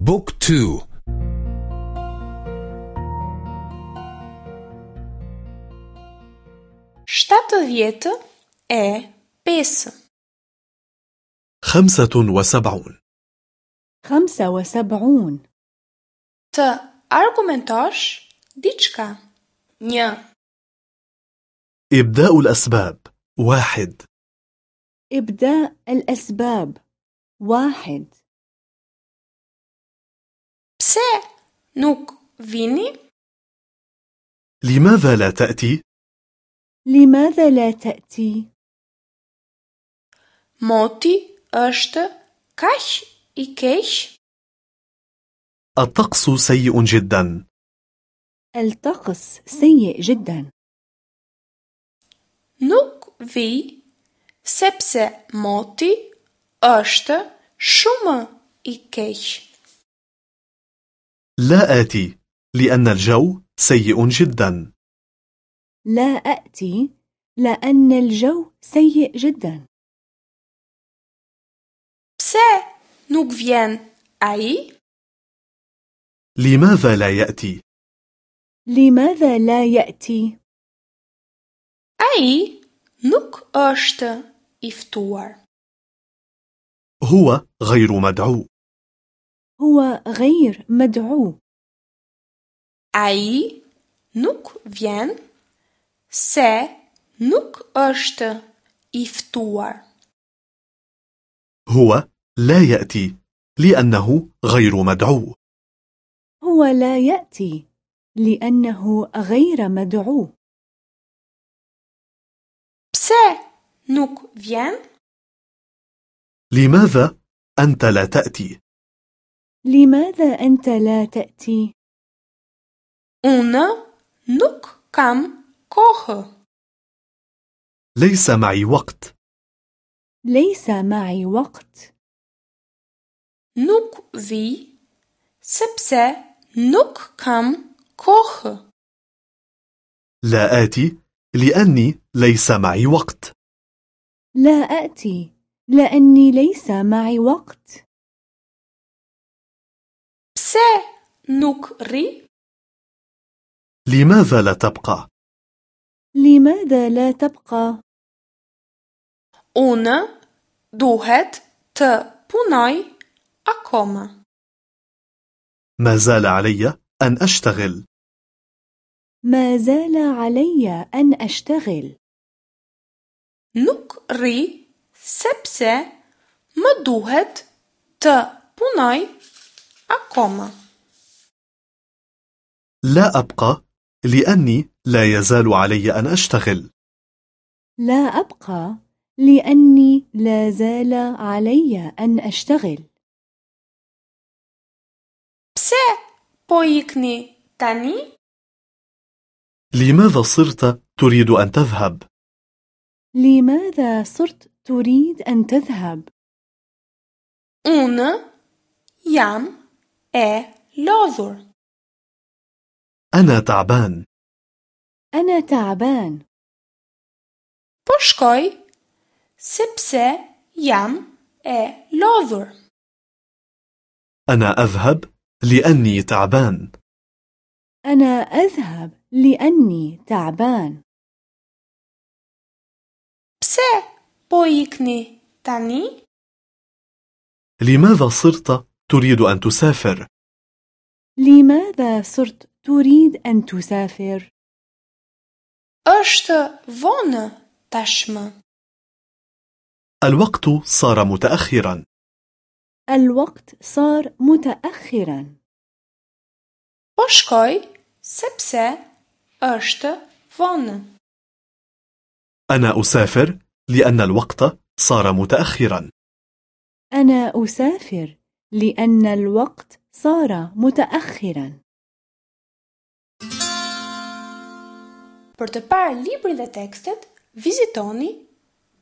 بوك تو Shtatë dhjetë e pesë. خمسة وسبعون خمسة وسبعون Të argumentosh diçka. Një. إبداء الأسباب واحد إبداء الأسباب واحد بساع نوك فيني لماذا لا تأتي؟ لماذا لا تأتي؟ موتي أشت كاش إي إكيش الطقس سيء جدا الطقس سيء جدا نوك في سبسة موتي أشت إي إكيش لا آتي لأن الجو سيء جدا لا أأتي لأن الجو سيء جدا Pse nuk vjen ai? لماذا لا يأتي؟ لماذا لا يأتي؟ Nuk është i ftuar. هو غير مدعو هو غير مدعو Ai nuk vjen se nuk është i ftuar. هو لا يأتي لأنه غير مدعو هو لا يأتي لأنه غير مدعو Pse nuk vjen? لماذا أنت لا تأتي؟ لماذا أنت لا تأتي؟ Unë nuk kam kohë. ليس معي وقت ليس معي وقت Nuk vi sepse nuk kam kohë. لا آتي لأني ليس معي وقت لا أأتي لأني ليس معي وقت Pse nuk ri? لماذا لا تبقى؟ لماذا لا تبقى؟ Unë duhet të punoj akoma. ما زال علي أن أشتغل ما زال علي أن أشتغل Nuk ri sepse më duhet të punoj akoma. لا أبقى لأني لا يزال علي أن أشتغل لا أبقى لأني لا زال علي أن أشتغل po ikni tani? لماذا صرت تريد أن تذهب؟ لماذا صرت تريد أن تذهب؟ Unë jam e lodhur. أنا تعبان أنا تعبان Po shkoj sepse jam e lodhur. أنا أذهب لأني تعبان أنا أذهب لأني تعبان Pse po ikni tani? لماذا صرت تريد أن تسافر؟ لماذا صرت تريد أن تسافر؟ Është vonë tashmë. الوقت صار متأخرا الوقت صار متأخرا Po shkoj sepse është vonë. أنا أسافر لأن الوقت صار متأخرا أنا أسافر لأن الوقت صار متأخرا Për të parë librin dhe tekstet, vizitoni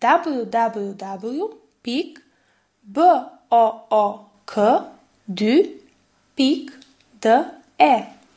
www.book2.de